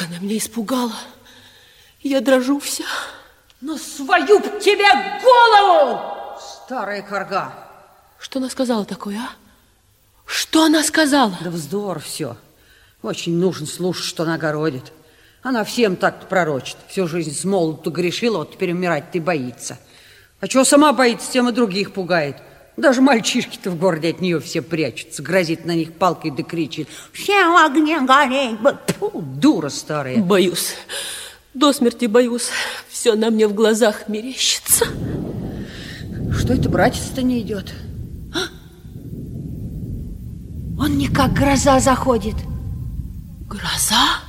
Как она меня испугала. Я дрожу вся. Ну, свою б тебе голову, старая корга. Что она сказала такое, а? Что она сказала? Да вздор все. Очень нужно слушать, что она городит. Она всем так пророчит. Всю жизнь с молоду грешила, вот теперь умирать ты боится. А чего сама боится, тем и других пугает. Даже мальчишки-то в городе от нее все прячутся, грозит на них палкой да кричит. Все в огне гореть! Фу, дура старая. Боюсь. До смерти боюсь. Все на мне в глазах мерещится. Что это братец-то не идет? А? Он не как гроза заходит. Гроза?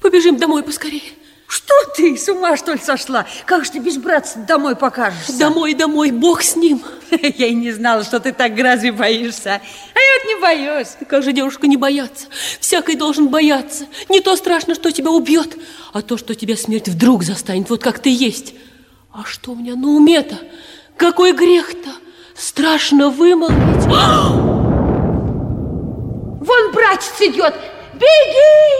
Побежим домой поскорее. Что ты, с ума что ли сошла? Как же ты без братца домой покажешься? Домой, домой, бог с ним. Я и не знала, что ты так грозы боишься. А я вот не боюсь. Как же девушка не бояться? Всякой должен бояться. Не то страшно, что тебя убьет, а то, что тебя смерть вдруг застанет, вот как ты есть. А что у меня на уме-то? Какой грех-то? Страшно вымолвить. Вон братец идет. Беги!